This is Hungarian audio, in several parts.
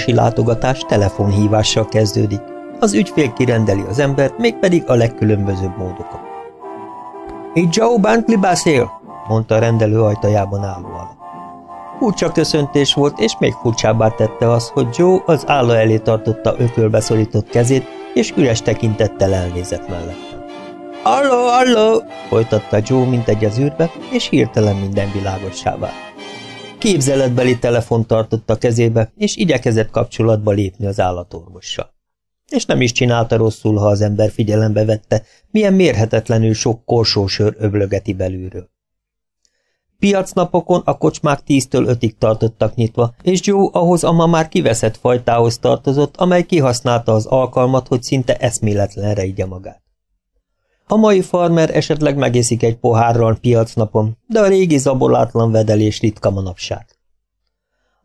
Orvosi látogatás telefonhívással kezdődik. Az ügyfél kirendeli az embert, mégpedig a legkülönbözőbb módokon. Itt Joe Bentley beszél, mondta a rendelő ajtajában álló alak. Furcsa köszöntés volt, és még furcsábbá tette az, hogy Joe az álla elé tartotta ökölbe kezét, és üres tekintettel elnézett mellettem. Halló, halló! folytatta Joe, mint egy az űrbe, és hirtelen minden világossá vált. Képzeletbeli telefon tartotta kezébe, és igyekezett kapcsolatba lépni az állatorvossal. És nem is csinálta rosszul, ha az ember figyelembe vette, milyen mérhetetlenül sok korsósör öblögeti belülről. Piacnapokon a kocsmák tíztől ötig tartottak nyitva, és Joe ahhoz a ma már kiveszett fajtához tartozott, amely kihasználta az alkalmat, hogy szinte eszméletlenre igye magát. A mai farmer esetleg megészik egy pohárral piacnapon, de a régi zabolátlan vedelés ritka manapság.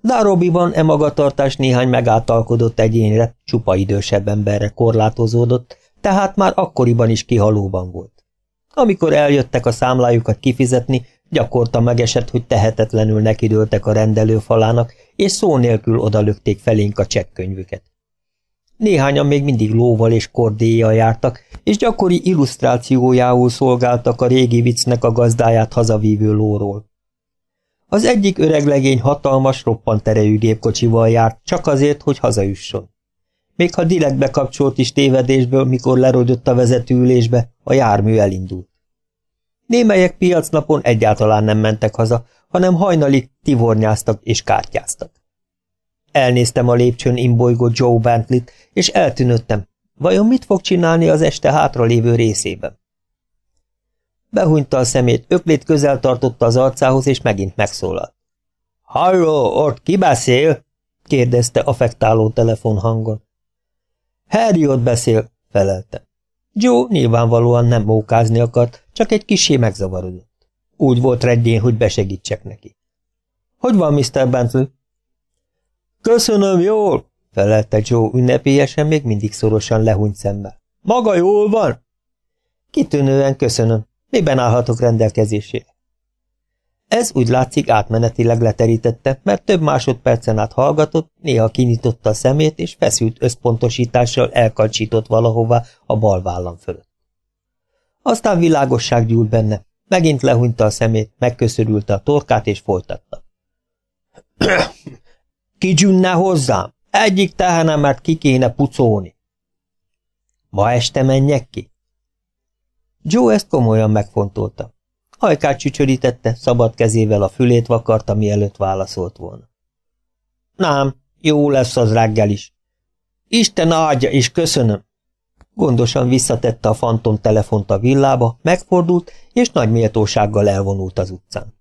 Darobiban e magatartás néhány megáltalkodott egyénre, csupa idősebb emberre korlátozódott, tehát már akkoriban is kihalóban volt. Amikor eljöttek a számlájukat kifizetni, gyakorta megesett, hogy tehetetlenül nekidőltek a rendelőfalának, és szó nélkül odalökték felénk a csekkönyvüket. Néhányan még mindig lóval és kordéjjal jártak, és gyakori illusztrációjául szolgáltak a régi viccnek a gazdáját hazavívő lóról. Az egyik öreg legény hatalmas, roppant erejű gépkocsival járt, csak azért, hogy hazajusson. Még ha direkt bekapcsolt is tévedésből, mikor lerodott a vezetőülésbe, a jármű elindult. Némelyek piacnapon egyáltalán nem mentek haza, hanem hajnalig tivornyáztak és kártyáztak. Elnéztem a lépcsőn imbolygott Joe Bentley-t, és eltűnöttem. Vajon mit fog csinálni az este hátra lévő részében? Behúnyta a szemét, öklét közel tartotta az arcához, és megint megszólalt. – Halló, ott ki beszél? – kérdezte affektáló telefonhangon. – Harry ott beszél – felelte. Joe nyilvánvalóan nem mókázni akart, csak egy kisé megzavarodott. Úgy volt reggén, hogy besegítsek neki. – Hogy van, Mr. Bentley? Köszönöm, jól, felelte Joe ünnepélyesen, még mindig szorosan lehúnyt szemmel. Maga jól van? Kitűnően köszönöm. Miben állhatok rendelkezésére? Ez úgy látszik átmenetileg leterítette, mert több másodpercen át hallgatott, néha kinyitotta a szemét, és feszült összpontosítással elkancsított valahová a bal vállam fölött. Aztán világosság gyúlt benne, megint lehúnyta a szemét, megköszörülte a torkát, és folytatta. Kigyünne hozzám? Egyik tehenemet ki kéne pucolni. Ma este menjek ki? Joe ezt komolyan megfontolta. Hajkát csücsörítette, szabad kezével a fülét vakarta, mielőtt válaszolt volna. Nem, jó lesz az reggel is. Isten áldja, és köszönöm. Gondosan visszatette a fantom telefont a villába, megfordult, és nagy méltósággal elvonult az utcán.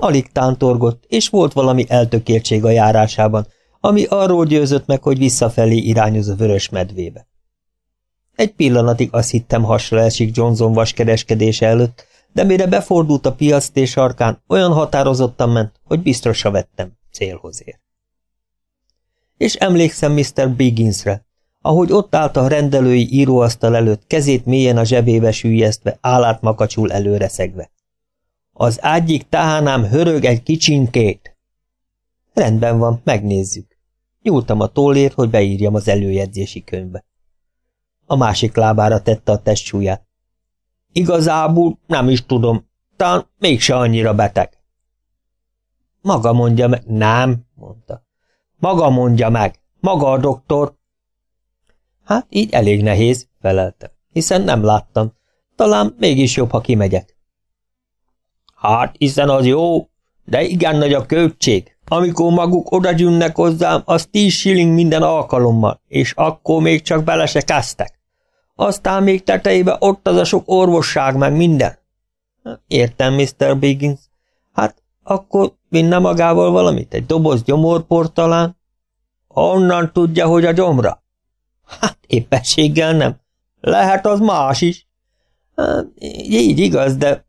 Alig tántorgott, és volt valami eltökéltség a járásában, ami arról győzött meg, hogy visszafelé irányoz a vörös medvébe. Egy pillanatig azt hittem hasra esik Johnson vaskereskedése előtt, de mire befordult a piactés sarkán, olyan határozottan ment, hogy biztosra vettem, célhoz ér. És emlékszem Mr. Bigginsre, ahogy ott állt a rendelői íróasztal előtt, kezét mélyen a zsebébe sűjesztve, állát makacsul előre szegve. Az ágyik tahánám hörög egy kicsinkét. Rendben van, megnézzük. Nyúltam a tollért, hogy beírjam az előjegyzési könyvbe. A másik lábára tette a testsúlyát. Igazából nem is tudom, talán mégse annyira beteg. Maga mondja meg. Nem, mondta. Maga mondja meg. Maga a doktor. Hát így elég nehéz, felelte, hiszen nem láttam. Talán mégis jobb, ha kimegyek. Hát, hiszen az jó, de igen nagy a költség. Amikor maguk odagyűnnek hozzám, az tíz shilling minden alkalommal, és akkor még csak bele se kezdtek. Aztán még tetejébe ott az a sok orvosság meg minden. Értem, Mr. Biggins. Hát, akkor vinne magával valamit? Egy doboz gyomorport talán? Honnan tudja, hogy a gyomra? Hát, éppességgel nem. Lehet az más is. Hát, így igaz, de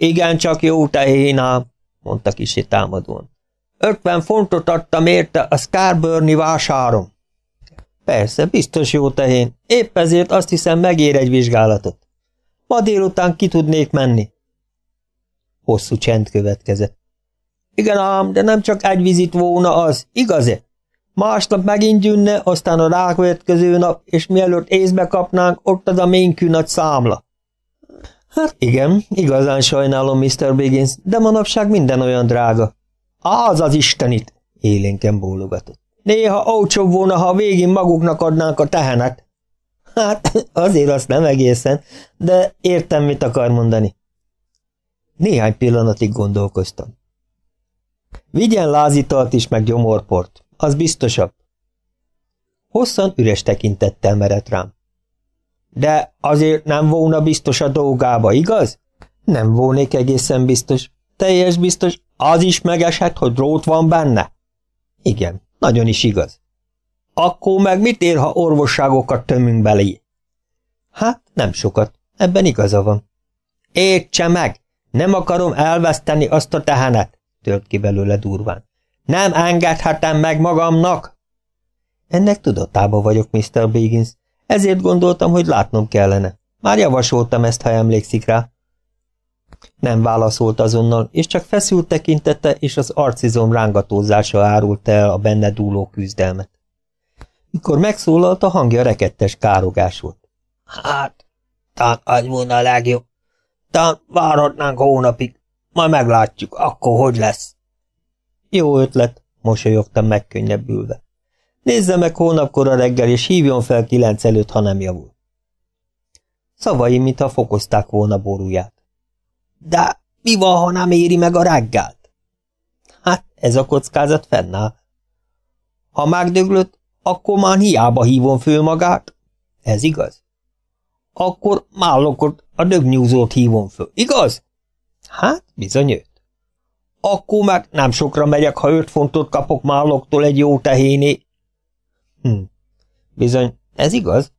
igen, csak jó tehén ám, mondta kisi támadóan. Ötven fontot adtam érte a Scarburni vásáron. Persze, biztos jó tehén. Épp ezért azt hiszem megér egy vizsgálatot. Ma délután ki tudnék menni. Hosszú csend következett. Igen ám, de nem csak egy vizit volna az, igaz-e? Másnap megint gyűnne, aztán a rákövetkező nap, és mielőtt észbe kapnánk, ott az a ménkű nagy számla. Hát igen, igazán sajnálom, Mr. Biggins, de manapság minden olyan drága. Az az istenit! élénken bólogatott. Néha olcsóbb volna, ha végén maguknak adnánk a tehenet. Hát, azért azt nem egészen, de értem, mit akar mondani. Néhány pillanatig gondolkoztam. Vigyen lázitalt is, meg gyomorport, az biztosabb. Hosszan üres tekintettel merett rám. De azért nem volna biztos a dolgába, igaz? Nem volnék egészen biztos. Teljes biztos, az is megeshet, hogy drót van benne? Igen, nagyon is igaz. Akkor meg mit ér, ha orvosságokat tömünk belé? Hát, nem sokat. Ebben igaza van. Értse meg! Nem akarom elveszteni azt a tehenet, tört ki belőle durván. Nem engedhetem meg magamnak! Ennek tudatába vagyok, Mr. Biggins, ezért gondoltam, hogy látnom kellene. Már javasoltam ezt, ha emlékszik rá. Nem válaszolt azonnal, és csak feszült tekintete és az arcizom rángatózása árult el a benne dúló küzdelmet. Mikor megszólalt, a hangja rekettes károgás volt. Hát, talán az volna a legjobb. Talán várhatnánk hónapig. Majd meglátjuk, akkor hogy lesz. Jó ötlet, mosolyogtam megkönnyebbülve. Nézze meg hónapkor a reggel, és hívjon fel kilenc előtt, ha nem javul. Szavaim, mintha fokozták volna borúját. De mi van, ha nem éri meg a reggelt? Hát, ez a kockázat fennáll. Ha megdöglött, akkor már hiába hívom föl magát. Ez igaz? Akkor mállokot, a dögnyúzót hívom föl, igaz? Hát, bizony őt. Akkor meg nem sokra megyek, ha öt fontot kapok málloktól egy jó tehéné. Hm, bizony, ez igaz?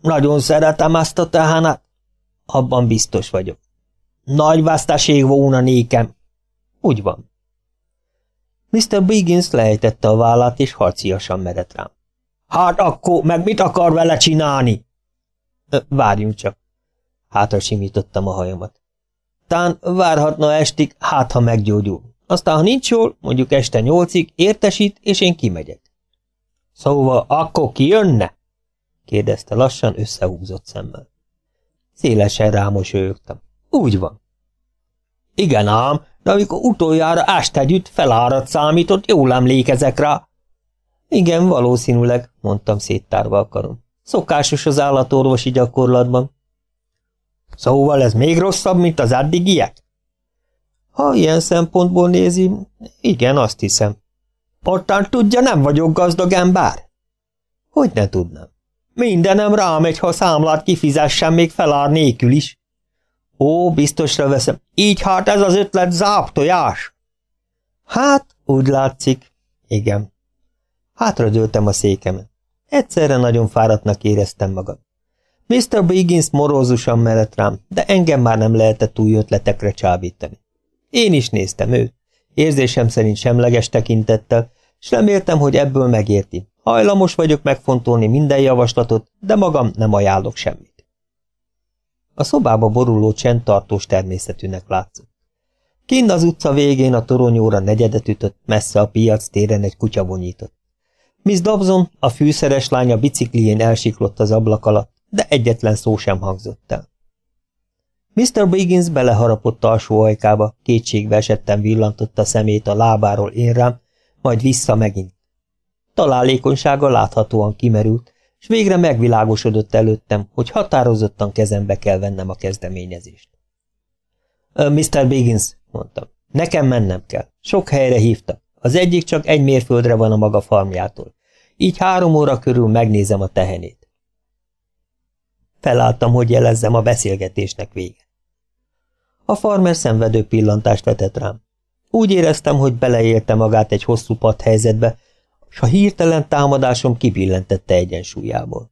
Nagyon szeretem ezt a tehánat. Abban biztos vagyok. Nagy veszteség volna nékem. Úgy van. Mr. Biggins lejtette a vállát, és harciasan merett rám. Hát akkor meg mit akar vele csinálni? Ö, várjunk csak. Hátra simítottam a hajamat. Tán várhatna estig, hát ha meggyógyul. Aztán, ha nincs jól, mondjuk este nyolcig, értesít, és én kimegyek. Szóval akkor ki kérdezte lassan összehúzott szemmel. Szélesen rámosolyogtam. Úgy van. Igen ám, de amikor utoljára együtt feláradt számított, jól emlékezek rá. Igen, valószínűleg, mondtam széttárva a karom. Szokásos az állatorvosi gyakorlatban. Szóval ez még rosszabb, mint az addigiek? Ha ilyen szempontból nézi, igen, azt hiszem. Ottán tudja, nem vagyok gazdag ember? Hogy ne tudnám? Mindenem rámegy, ha számlát kifizessem még felár nélkül is. Ó, biztosra veszem. Így hát ez az ötlet záptojás. Hát, úgy látszik. Igen. Hátradőltem a székemen. Egyszerre nagyon fáradtnak éreztem magam. Mr. Biggins morózusan merett rám, de engem már nem lehetett új ötletekre csábítani. Én is néztem őt, érzésem szerint semleges tekintettel, s reméltem, hogy ebből megérti. Hajlamos vagyok megfontolni minden javaslatot, de magam nem ajánlok semmit. A szobába boruló csend tartós természetűnek látszott. Kinn az utca végén a toronyóra negyedet ütött, messze a piac téren egy kutya vonyított. Miss Dobson, a fűszeres lánya biciklién elsiklott az ablak alatt, de egyetlen szó sem hangzott el. Mr. Biggins beleharapott alsó ajkába, kétségbe esetten villantotta szemét a lábáról én rám, majd vissza megint. Találékonysága láthatóan kimerült, és végre megvilágosodott előttem, hogy határozottan kezembe kell vennem a kezdeményezést. Mr. Biggins, mondtam, nekem mennem kell. Sok helyre hívtak. Az egyik csak egy mérföldre van a maga farmjától. Így három óra körül megnézem a tehenét. Felálltam, hogy jelezzem a beszélgetésnek vége. A farmer szenvedő pillantást vetett rám. Úgy éreztem, hogy beleélte magát egy hosszú pad helyzetbe, s a hirtelen támadásom kibillentette egyensúlyából.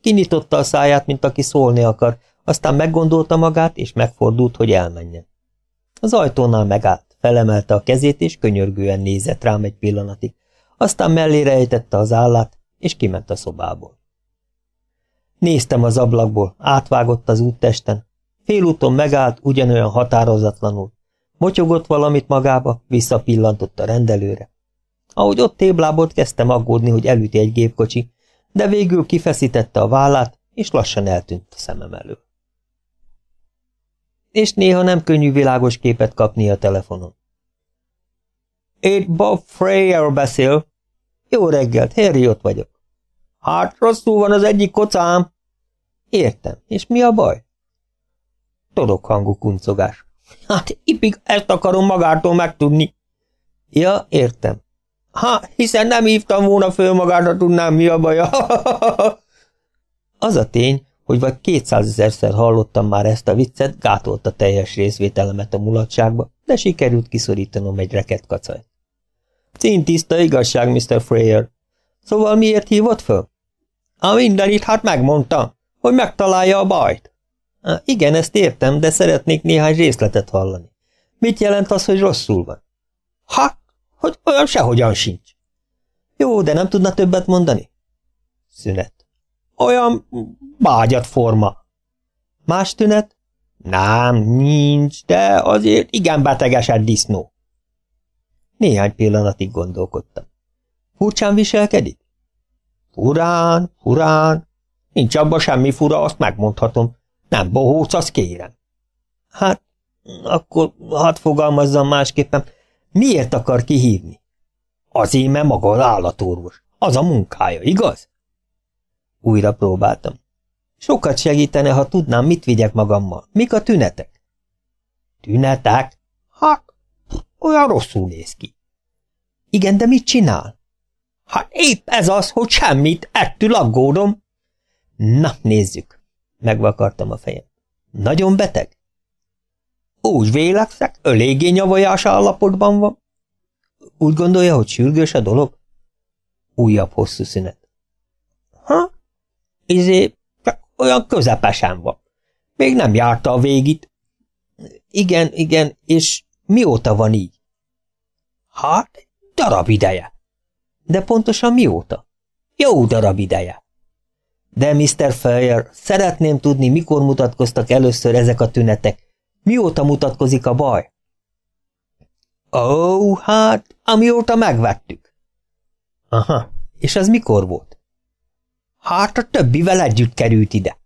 Kinyitotta a száját, mint aki szólni akar, aztán meggondolta magát, és megfordult, hogy elmenjen. Az ajtónál megállt, felemelte a kezét, és könyörgően nézett rám egy pillanatig, aztán mellére ejtette az állát, és kiment a szobából. Néztem az ablakból, átvágott az úttesten, félúton megállt ugyanolyan határozatlanul, motyogott valamit magába, visszapillantott a rendelőre. Ahogy ott téblábot, kezdtem aggódni, hogy elüti egy gépkocsi, de végül kifeszítette a vállát, és lassan eltűnt a szemem elől. És néha nem könnyű világos képet kapni a telefonon. Itt Bob Freyer beszél. Jó reggelt, Harry ott vagyok. Hát rosszul van az egyik kocám. Értem. És mi a baj? Todok hangú kuncogás. Hát ipig ezt akarom magától megtudni. Ja, értem. Ha, hiszen nem hívtam volna föl magára, tudnám, mi a baja. az a tény, hogy vagy kétszázezerszer hallottam már ezt a viccet, gátolta teljes részvételemet a mulatságba, de sikerült kiszorítanom egy reket kacajt. Cintiszta igazság, Mr. Freyer. Szóval miért hívott föl? A mindenit hát megmondta, hogy megtalálja a bajt. Igen, ezt értem, de szeretnék néhány részletet hallani. Mit jelent az, hogy rosszul van? Hát, hogy olyan sehogyan sincs. Jó, de nem tudna többet mondani? Szünet. Olyan bágyat forma. Más tünet? Nem, nincs, de azért igen betegesed disznó. Néhány pillanatig gondolkodtam. Furcsán viselkedik? Furán, furán. Nincs abban semmi fura, azt megmondhatom. Nem bohóc, azt kérem. Hát, akkor hadd fogalmazzam másképpen. Miért akar kihívni? Azért, mert maga az állatorvos. Az a munkája, igaz? Újra próbáltam. Sokat segítene, ha tudnám, mit vigyek magammal. Mik a tünetek? Tünetek? Hát, olyan rosszul néz ki. Igen, de mit csinál? Hát épp ez az, hogy semmit, ettől aggódom. Na, nézzük. Megvakartam a fejem. Nagyon beteg? Úgy vélekszek, eléggé nyavajás állapotban van. Úgy gondolja, hogy sürgős a dolog? Újabb hosszú szünet. Ha? Izé, csak olyan közepesen van. Még nem járta a végit. Igen, igen, és mióta van így? Hát, darab ideje. De pontosan mióta? Jó darab ideje. De, Mr. Feyer, szeretném tudni, mikor mutatkoztak először ezek a tünetek. Mióta mutatkozik a baj? Ó, oh, hát, amióta megvettük. Aha, és az mikor volt? Hát a többivel együtt került ide.